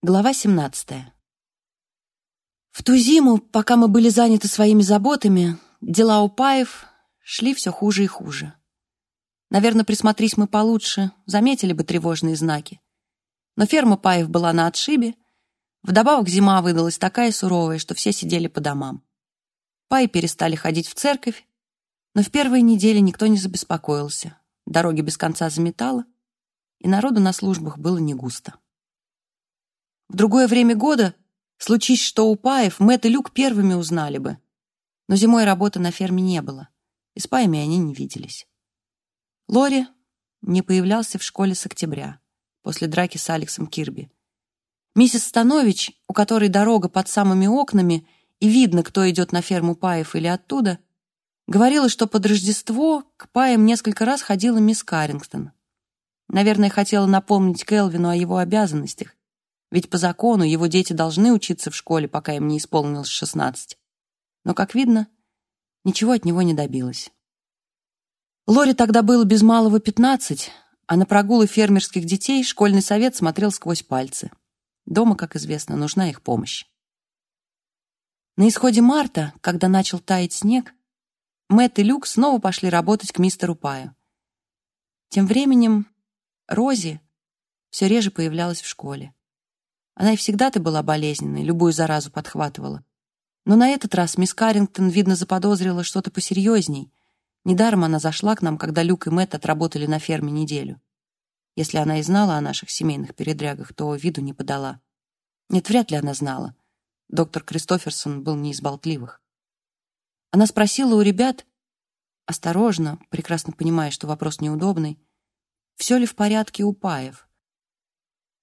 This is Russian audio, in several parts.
Глава 17. В ту зиму, пока мы были заняты своими заботами, дела у Паев шли все хуже и хуже. Наверное, присмотрись мы получше, заметили бы тревожные знаки. Но ферма Паев была на отшибе, вдобавок зима выдалась такая суровая, что все сидели по домам. Паи перестали ходить в церковь, но в первые недели никто не забеспокоился. Дороги без конца заметало, и народу на службах было не густо. В другое время года, случись что у Паев, Мэтт и Люк первыми узнали бы. Но зимой работы на ферме не было, и с Паями они не виделись. Лори не появлялся в школе с октября, после драки с Алексом Кирби. Миссис Станович, у которой дорога под самыми окнами, и видно, кто идет на ферму Паев или оттуда, говорила, что под Рождество к Паям несколько раз ходила мисс Каррингтон. Наверное, хотела напомнить Келвину о его обязанностях, ведь по закону его дети должны учиться в школе, пока им не исполнилось шестнадцать. Но, как видно, ничего от него не добилась. Лоре тогда было без малого пятнадцать, а на прогулы фермерских детей школьный совет смотрел сквозь пальцы. Дома, как известно, нужна их помощь. На исходе марта, когда начал таять снег, Мэтт и Люк снова пошли работать к мистеру Паю. Тем временем Рози все реже появлялась в школе. Она и всегда-то была болезненной, любую заразу подхватывала. Но на этот раз мисс Каррингтон, видно, заподозрила что-то посерьезней. Недаром она зашла к нам, когда Люк и Мэтт отработали на ферме неделю. Если она и знала о наших семейных передрягах, то виду не подала. Нет, вряд ли она знала. Доктор Кристоферсон был не из болтливых. Она спросила у ребят, осторожно, прекрасно понимая, что вопрос неудобный, все ли в порядке у Паев.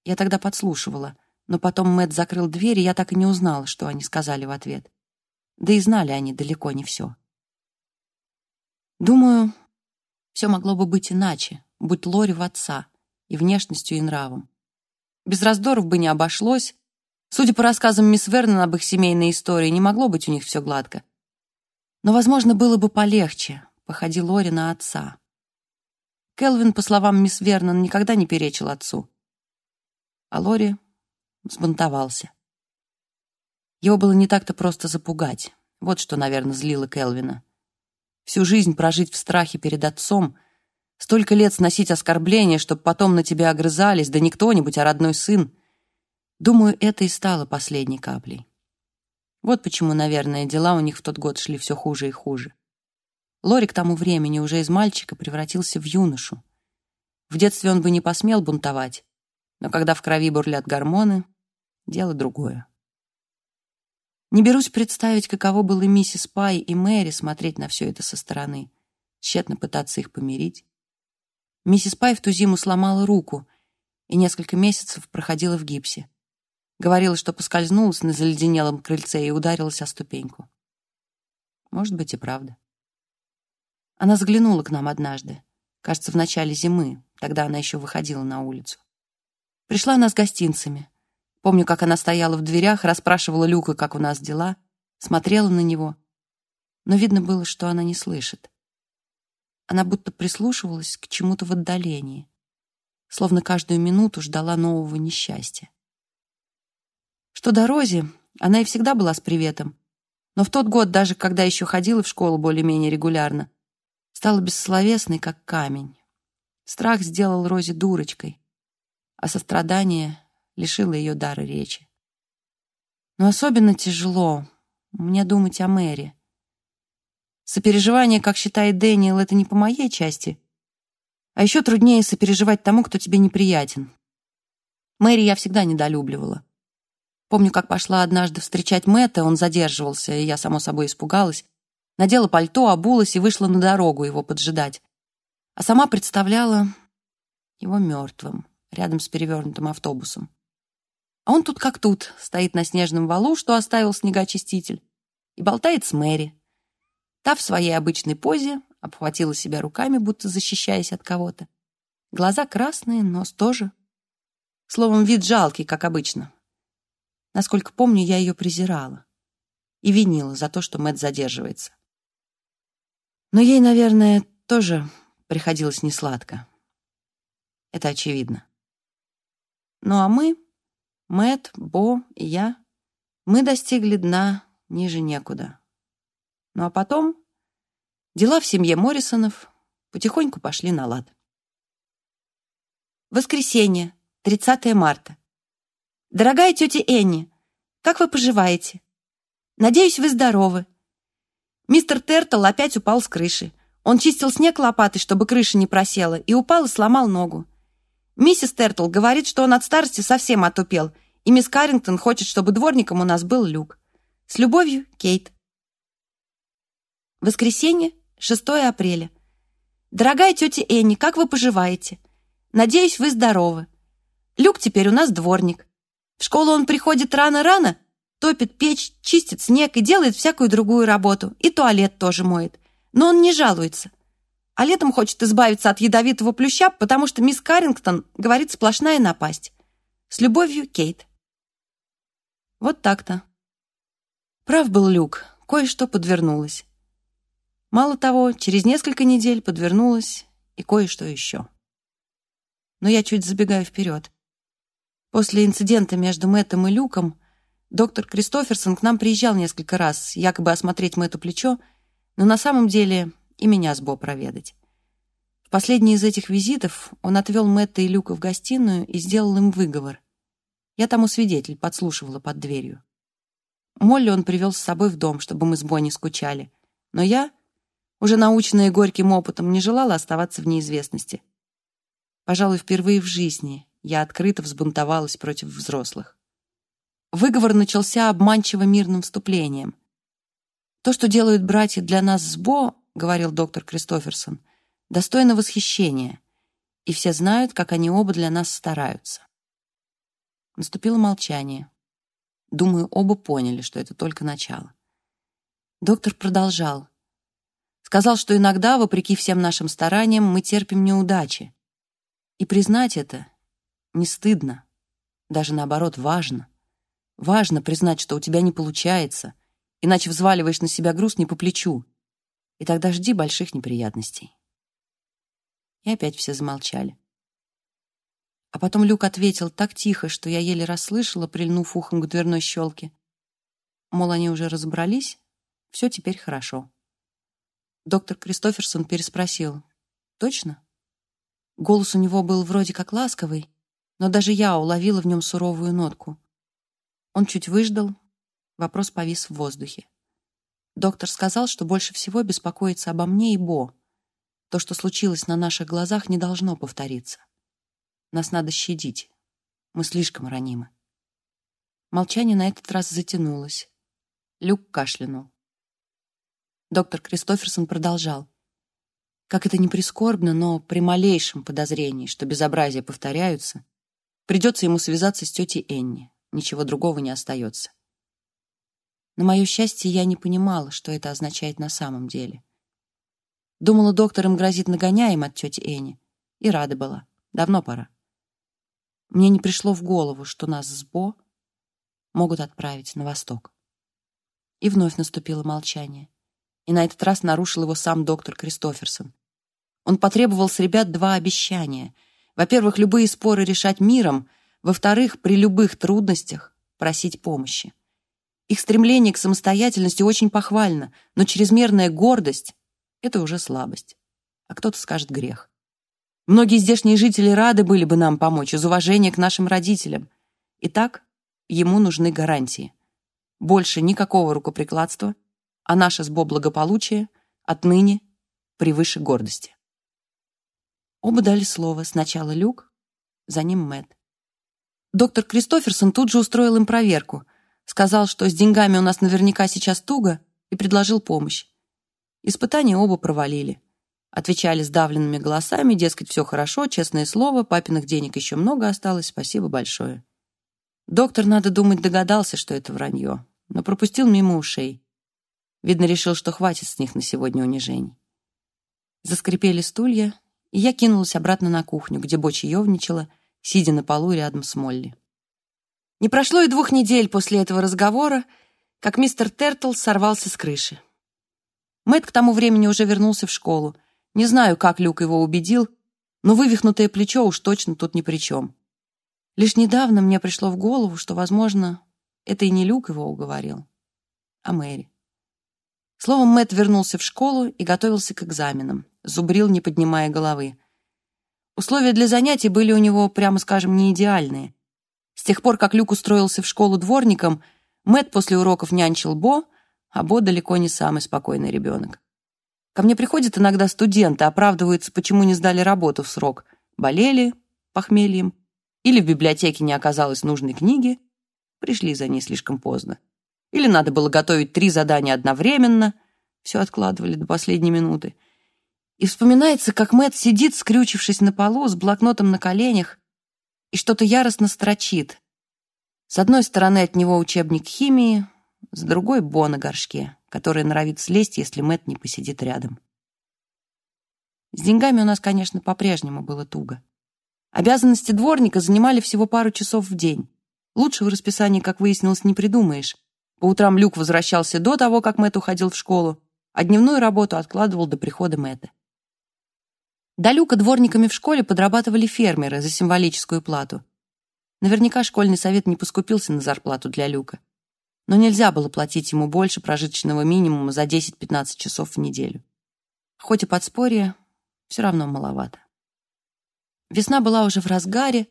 Я тогда подслушивала — но потом Мэт закрыл дверь, и я так и не узнала, что они сказали в ответ. Да и знали они далеко не все. Думаю, все могло бы быть иначе, будь Лори в отца, и внешностью, и нравом. Без раздоров бы не обошлось. Судя по рассказам мисс Вернон об их семейной истории, не могло быть у них все гладко. Но, возможно, было бы полегче, походи Лори на отца. Келвин, по словам мисс Вернон, никогда не перечил отцу. А Лори взбунтовался. Его было не так-то просто запугать. Вот что, наверное, злило Келвина. Всю жизнь прожить в страхе перед отцом, столько лет сносить оскорбления, чтобы потом на тебя огрызались, да не кто-нибудь, а родной сын. Думаю, это и стало последней каплей. Вот почему, наверное, дела у них в тот год шли все хуже и хуже. Лори к тому времени уже из мальчика превратился в юношу. В детстве он бы не посмел бунтовать, но когда в крови бурлят гормоны, дело другое. Не берусь представить, каково было миссис Пай и Мэри смотреть на все это со стороны, тщетно пытаться их помирить. Миссис Пай в ту зиму сломала руку и несколько месяцев проходила в гипсе. Говорила, что поскользнулась на заледенелом крыльце и ударилась о ступеньку. Может быть и правда. Она заглянула к нам однажды, кажется, в начале зимы, тогда она еще выходила на улицу. Пришла она с гостинцами — Помню, как она стояла в дверях, расспрашивала Люка, как у нас дела, смотрела на него. Но видно было, что она не слышит. Она будто прислушивалась к чему-то в отдалении, словно каждую минуту ждала нового несчастья. Что до Рози, она и всегда была с приветом, но в тот год, даже когда еще ходила в школу более-менее регулярно, стала бессловесной, как камень. Страх сделал Рози дурочкой, а сострадание лишила ее дара речи. Но особенно тяжело мне думать о Мэри. Сопереживание, как считает Дэниел, это не по моей части. А еще труднее сопереживать тому, кто тебе неприятен. Мэри я всегда недолюбливала. Помню, как пошла однажды встречать Мэтта, он задерживался, и я, само собой, испугалась. Надела пальто, обулась и вышла на дорогу его поджидать. А сама представляла его мертвым, рядом с перевернутым автобусом. А он тут как тут, стоит на снежном валу, что оставил снегоочиститель, и болтает с Мэри. Та в своей обычной позе обхватила себя руками, будто защищаясь от кого-то. Глаза красные, нос тоже. Словом, вид жалкий, как обычно. Насколько помню, я ее презирала и винила за то, что Мэтт задерживается. Но ей, наверное, тоже приходилось несладко. Это очевидно. Ну а мы Мэт, Бо и я, мы достигли дна ниже некуда. Ну а потом дела в семье Моррисонов потихоньку пошли на лад. Воскресенье, 30 марта. Дорогая тетя Энни, как вы поживаете? Надеюсь, вы здоровы. Мистер Тертл опять упал с крыши. Он чистил снег лопатой, чтобы крыша не просела, и упал и сломал ногу. Миссис Тертл говорит, что он от старости совсем отупел, и мисс Каррингтон хочет, чтобы дворником у нас был Люк. С любовью, Кейт. Воскресенье, 6 апреля. Дорогая тетя Энни, как вы поживаете? Надеюсь, вы здоровы. Люк теперь у нас дворник. В школу он приходит рано-рано, топит печь, чистит снег и делает всякую другую работу, и туалет тоже моет. Но он не жалуется. А летом хочет избавиться от ядовитого плюща, потому что мисс Каррингтон говорит сплошная напасть. С любовью, Кейт. Вот так-то. Прав был Люк, кое-что подвернулось. Мало того, через несколько недель подвернулось и кое-что еще но я чуть забегаю вперед. После инцидента между Мэттом и Люком доктор Кристоферсон к нам приезжал несколько раз, якобы осмотреть Мэтту плечо, но на самом деле и меня с Бо проведать. В последний из этих визитов он отвел Мэтта и Люка в гостиную и сделал им выговор. Я тому свидетель, подслушивала под дверью. Молли он привел с собой в дом, чтобы мы с Бо не скучали. Но я, уже наученная горьким опытом, не желала оставаться в неизвестности. Пожалуй, впервые в жизни я открыто взбунтовалась против взрослых. Выговор начался обманчиво мирным вступлением. «То, что делают братья для нас с Бо, — говорил доктор Кристоферсон, — достойно восхищения, и все знают, как они оба для нас стараются». Наступило молчание. Думаю, оба поняли, что это только начало. Доктор продолжал. Сказал, что иногда, вопреки всем нашим стараниям, мы терпим неудачи, и признать это не стыдно, даже наоборот важно. Важно признать, что у тебя не получается, иначе взваливаешь на себя груз не по плечу, и тогда жди больших неприятностей. И опять все замолчали. А потом Люк ответил так тихо, что я еле расслышала, прильнув ухом к дверной щелке. Мол, они уже разобрались, все теперь хорошо. Доктор Кристоферсон переспросил. «Точно?» Голос у него был вроде как ласковый, но даже я уловила в нем суровую нотку. Он чуть выждал, вопрос повис в воздухе. Доктор сказал, что больше всего беспокоится обо мне и Бо. То, что случилось на наших глазах, не должно повториться. Нас надо щадить. Мы слишком ранимы. Молчание на этот раз затянулось. Люк кашлянул. Доктор Кристоферсон продолжал. Как это ни прискорбно, но при малейшем подозрении, что безобразия повторяются, придется ему связаться с тетей Энни. Ничего другого не остается. На мое счастье, я не понимала, что это означает на самом деле. Думала, доктор им грозит нагоняем от тети Энни. И рада была. Давно пора. Мне не пришло в голову, что нас с Бо могут отправить на восток. И вновь наступило молчание и на этот раз нарушил его сам доктор Кристоферсон. Он потребовал с ребят два обещания. Во-первых, любые споры решать миром, во-вторых, при любых трудностях просить помощи. Их стремление к самостоятельности очень похвально, но чрезмерная гордость — это уже слабость. А кто-то скажет грех. Многие здешние жители рады были бы нам помочь из уважения к нашим родителям. Итак, ему нужны гарантии. Больше никакого рукоприкладства, а наше с Бо благополучие отныне превыше гордости. Оба дали слово. Сначала Люк, за ним Мэтт. Доктор Кристоферсон тут же устроил им проверку. Сказал, что с деньгами у нас наверняка сейчас туго, и предложил помощь. Испытания оба провалили. Отвечали сдавленными голосами, дескать, все хорошо, честное слово, папиных денег еще много осталось, спасибо большое. Доктор, надо думать, догадался, что это вранье, но пропустил мимо ушей. Видно, решил, что хватит с них на сегодня унижений. Заскрипели стулья, и я кинулась обратно на кухню, где Бо чаевничала, сидя на полу рядом с Молли. Не прошло и двух недель после этого разговора, как мистер Тертл сорвался с крыши. Мэтт к тому времени уже вернулся в школу. Не знаю, как Люк его убедил, но вывихнутое плечо уж точно тут ни при чем. Лишь недавно мне пришло в голову, что, возможно, это и не Люк его уговорил, а Мэри. Словом, Мэтт вернулся в школу и готовился к экзаменам, зубрил, не поднимая головы. Условия для занятий были у него, прямо скажем, не идеальные. С тех пор, как Люк устроился в школу дворником, Мэтт после уроков нянчил Бо, а Бо далеко не самый спокойный ребенок. Ко мне приходят иногда студенты, оправдываются, почему не сдали работу в срок. Болели похмельем, или в библиотеке не оказалось нужной книги, пришли за ней слишком поздно. Или надо было готовить три задания одновременно, все откладывали до последней минуты. И вспоминается, как Мэтт сидит, скрючившись на полу, с блокнотом на коленях, и что-то яростно строчит. С одной стороны от него учебник химии, с другой — Бо на горшке, который норовит слезть, если Мэтт не посидит рядом. С деньгами у нас, конечно, по-прежнему было туго. Обязанности дворника занимали всего пару часов в день. Лучшего расписания, как выяснилось, не придумаешь. По утрам Люк возвращался до того, как Мэтт уходил в школу, а дневную работу откладывал до прихода Мэтта. До Люка дворниками в школе подрабатывали фермеры за символическую плату. Наверняка школьный совет не поскупился на зарплату для Люка. Но нельзя было платить ему больше прожиточного минимума за 10-15 часов в неделю. Хоть и подспорье, все равно маловато. Весна была уже в разгаре,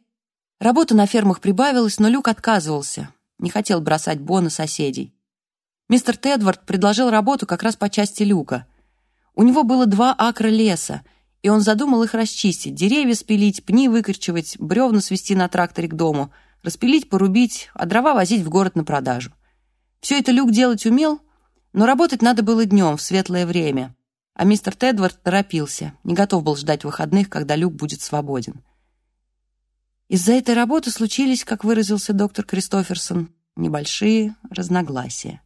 работа на фермах прибавилась, но Люк отказывался, не хотел бросать Бо на соседей. Мистер Тедвард предложил работу как раз по части Люка. У него было два акра леса, и он задумал их расчистить, деревья спилить, пни выкорчевать, бревна свести на тракторе к дому, распилить, порубить, а дрова возить в город на продажу. Все это Люк делать умел, но работать надо было днем, в светлое время. А мистер Тедвард торопился, не готов был ждать выходных, когда Люк будет свободен. Из-за этой работы случились, как выразился доктор Кристоферсон, небольшие разногласия.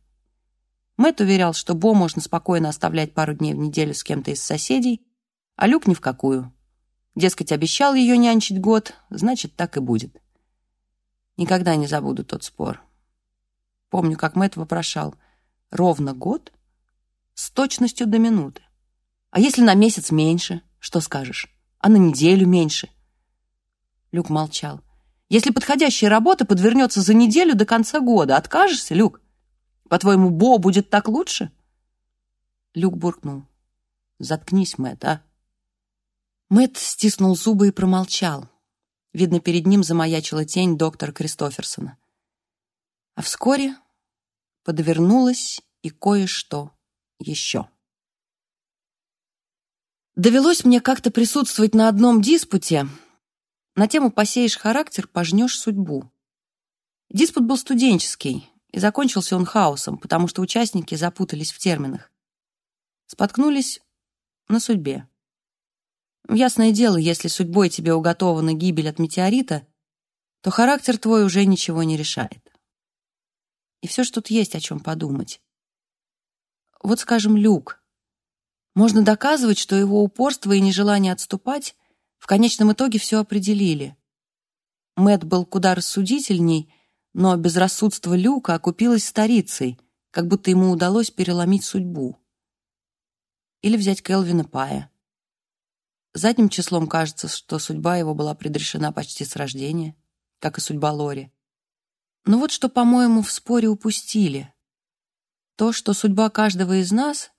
Мэтт уверял, что Бо можно спокойно оставлять пару дней в неделю с кем-то из соседей, а Люк ни в какую. Дескать, обещал ее нянчить год, значит, так и будет. Никогда не забуду тот спор. Помню, как Мэтт вопрошал. Ровно год? С точностью до минуты. А если на месяц меньше, что скажешь? А на неделю меньше? Люк молчал. Если подходящая работа подвернется за неделю до конца года, откажешься, Люк? По-твоему, Бо будет так лучше? Люк буркнул. Заткнись, Мэтт, а? Мэтт стиснул зубы и промолчал. Видно, перед ним замаячила тень доктора Кристоферсона. А вскоре подвернулось и кое-что еще. Довелось мне как-то присутствовать на одном диспуте на тему «Посеешь характер, пожнешь судьбу». Диспут был студенческий, и закончился он хаосом, потому что участники запутались в терминах. Споткнулись на судьбе. Ясное дело, если судьбой тебе уготована гибель от метеорита, то характер твой уже ничего не решает. И все ж тут есть о чем подумать. Вот, скажем, Люк. Можно доказывать, что его упорство и нежелание отступать в конечном итоге все определили. Мэт был куда рассудительней, но безрассудство Люка окупилось старицей, как будто ему удалось переломить судьбу. Или взять Келвина Пая. Задним числом кажется, что судьба его была предрешена почти с рождения, как и судьба Лори. Но вот что, по-моему, в споре упустили. То, что судьба каждого из нас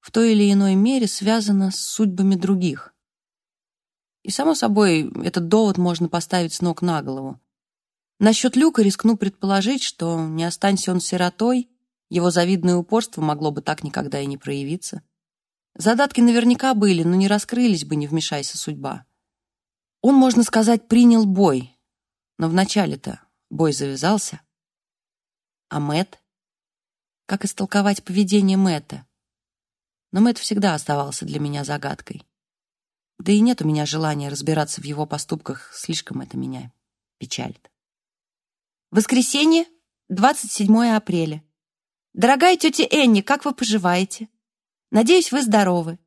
в той или иной мере связана с судьбами других. И, само собой, этот довод можно поставить с ног на голову. Насчет Люка рискну предположить, что не останься он сиротой, его завидное упорство могло бы так никогда и не проявиться. Задатки наверняка были, но не раскрылись бы, не вмешайся судьба. Он, можно сказать, принял бой, но вначале-то бой завязался. А Мэт? Как истолковать поведение Мэтта? Но Мэт всегда оставался для меня загадкой. Да и нет у меня желания разбираться в его поступках, слишком это меня печалит. Воскресенье, 27 апреля. Дорогая тетя Энни, как вы поживаете? Надеюсь, вы здоровы.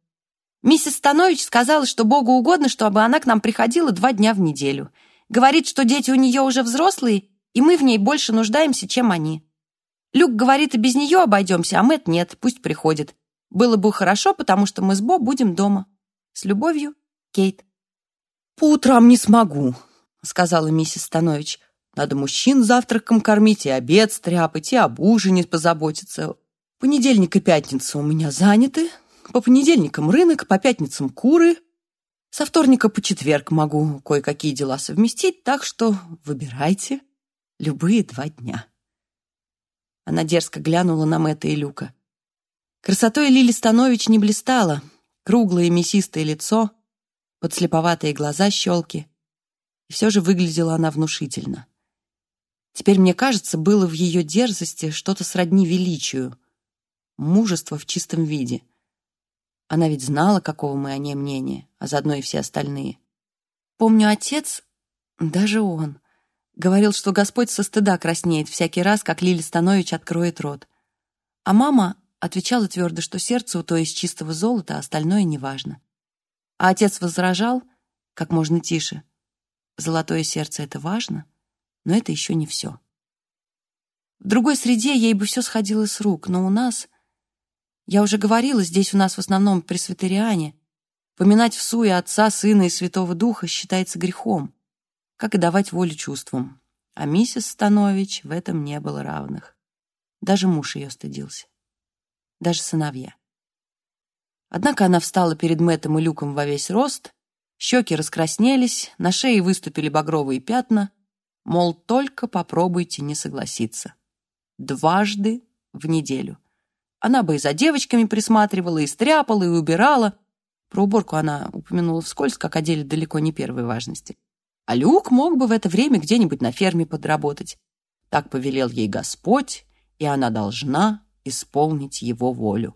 Миссис Станович сказала, что Богу угодно, чтобы она к нам приходила два дня в неделю. Говорит, что дети у нее уже взрослые, и мы в ней больше нуждаемся, чем они. Люк говорит, и без нее обойдемся, а Мэтт нет, пусть приходит. Было бы хорошо, потому что мы с Бо будем дома. С любовью, Кейт. По утрам не смогу. сказала миссис Станович. «Надо мужчин завтраком кормить, и обед стряпать, и об ужине позаботиться. Понедельник и пятница у меня заняты. По понедельникам рынок, по пятницам куры. Со вторника по четверг могу кое-какие дела совместить, так что выбирайте любые два дня». Она дерзко глянула на Мэтта и Люка. Красотой Лили Станович не блистала. Круглое мясистое лицо, подслеповатые глаза щелки. И все же выглядела она внушительно. Теперь, мне кажется, было в ее дерзости что-то сродни величию. Мужество в чистом виде. Она ведь знала, какого мы о ней мнения, а заодно и все остальные. Помню, отец, даже он, говорил, что Господь со стыда краснеет всякий раз, как Лили Станович откроет рот. А мама отвечала твердо, что сердце у той из чистого золота, а остальное неважно. А отец возражал, как можно тише. Золотое сердце — это важно, но это еще не все. В другой среде ей бы все сходило с рук, но у нас... Я уже говорила, здесь у нас в основном пресвитериане. Поминать в суе Отца, Сына и Святого Духа считается грехом, как и давать волю чувствам. А миссис Станович в этом не было равных. Даже муж ее стыдился даже сыновья. Однако она встала перед Мэттом и Люком во весь рост, щеки раскраснелись, на шее выступили багровые пятна, мол, только попробуйте не согласиться. Дважды в неделю. Она бы и за девочками присматривала, и стряпала, и убирала. Про уборку она упомянула вскользь, как о деле далеко не первой важности. А Люк мог бы в это время где-нибудь на ферме подработать. Так повелел ей Господь, и она должна исполнить его волю.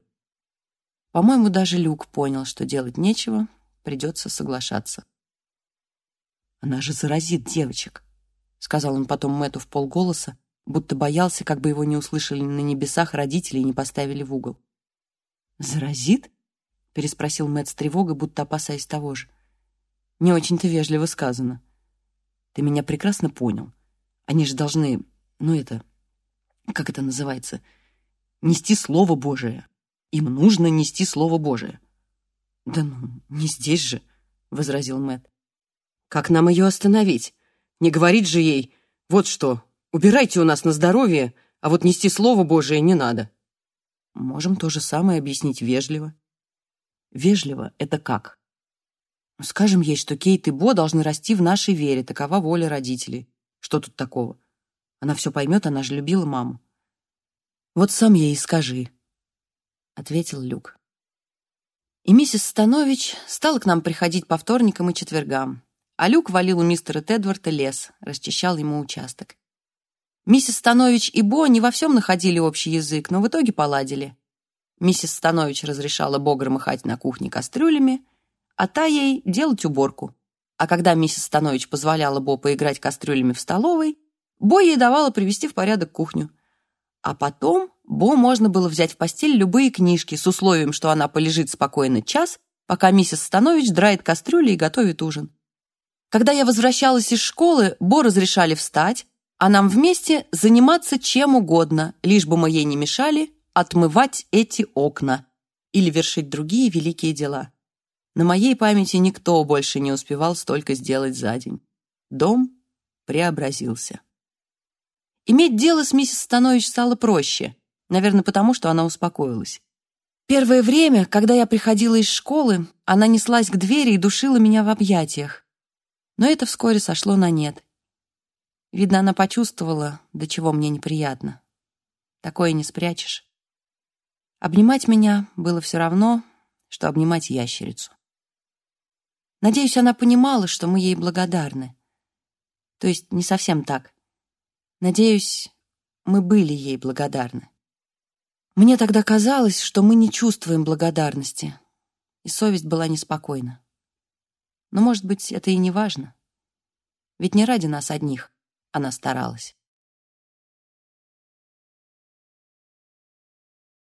По-моему, даже Люк понял, что делать нечего, придется соглашаться. «Она же заразит девочек», — сказал он потом Мэтту в полголоса, будто боялся, как бы его не услышали на небесах родители и не поставили в угол. «Заразит?» — переспросил Мэтт с тревогой, будто опасаясь того же. «Не очень-то вежливо сказано. Ты меня прекрасно понял. Они же должны, ну это, как это называется, — нести Слово Божие. Им нужно нести Слово Божие. «Да ну, не здесь же», — возразил Мэт. «Как нам ее остановить? Не говорить же ей, вот что, убирайте у нас на здоровье, а вот нести Слово Божие не надо». Можем то же самое объяснить вежливо. Вежливо — это как? Скажем ей, что Кейт и Бо должны расти в нашей вере, такова воля родителей. Что тут такого? Она все поймет, она же любила маму. «Вот сам ей и скажи», — ответил Люк. И миссис Станович стала к нам приходить по вторникам и четвергам, а Люк валил у мистера Тедварда лес, расчищал ему участок. Миссис Станович и Бо не во всем находили общий язык, но в итоге поладили. Миссис Станович разрешала Бо громыхать на кухне кастрюлями, а та ей делать уборку. А когда миссис Станович позволяла Бо поиграть кастрюлями в столовой, Бо ей давала привести в порядок кухню. А потом Бо можно было взять в постель любые книжки с условием, что она полежит спокойно час, пока миссис Станович драет кастрюли и готовит ужин. Когда я возвращалась из школы, Бо разрешали встать, а нам вместе заниматься чем угодно, лишь бы мы ей не мешали отмывать эти окна или вершить другие великие дела. На моей памяти никто больше не успевал столько сделать за день. Дом преобразился. Иметь дело с миссис Станович стало проще, наверное, потому что она успокоилась. Первое время, когда я приходила из школы, она неслась к двери и душила меня в объятиях. Но это вскоре сошло на нет. Видно, она почувствовала, до чего мне неприятно. Такое не спрячешь. Обнимать меня было все равно, что обнимать ящерицу. Надеюсь, она понимала, что мы ей благодарны. То есть не совсем так. Надеюсь, мы были ей благодарны. Мне тогда казалось, что мы не чувствуем благодарности, и совесть была неспокойна. Но, может быть, это и не важно. Ведь не ради нас одних она старалась.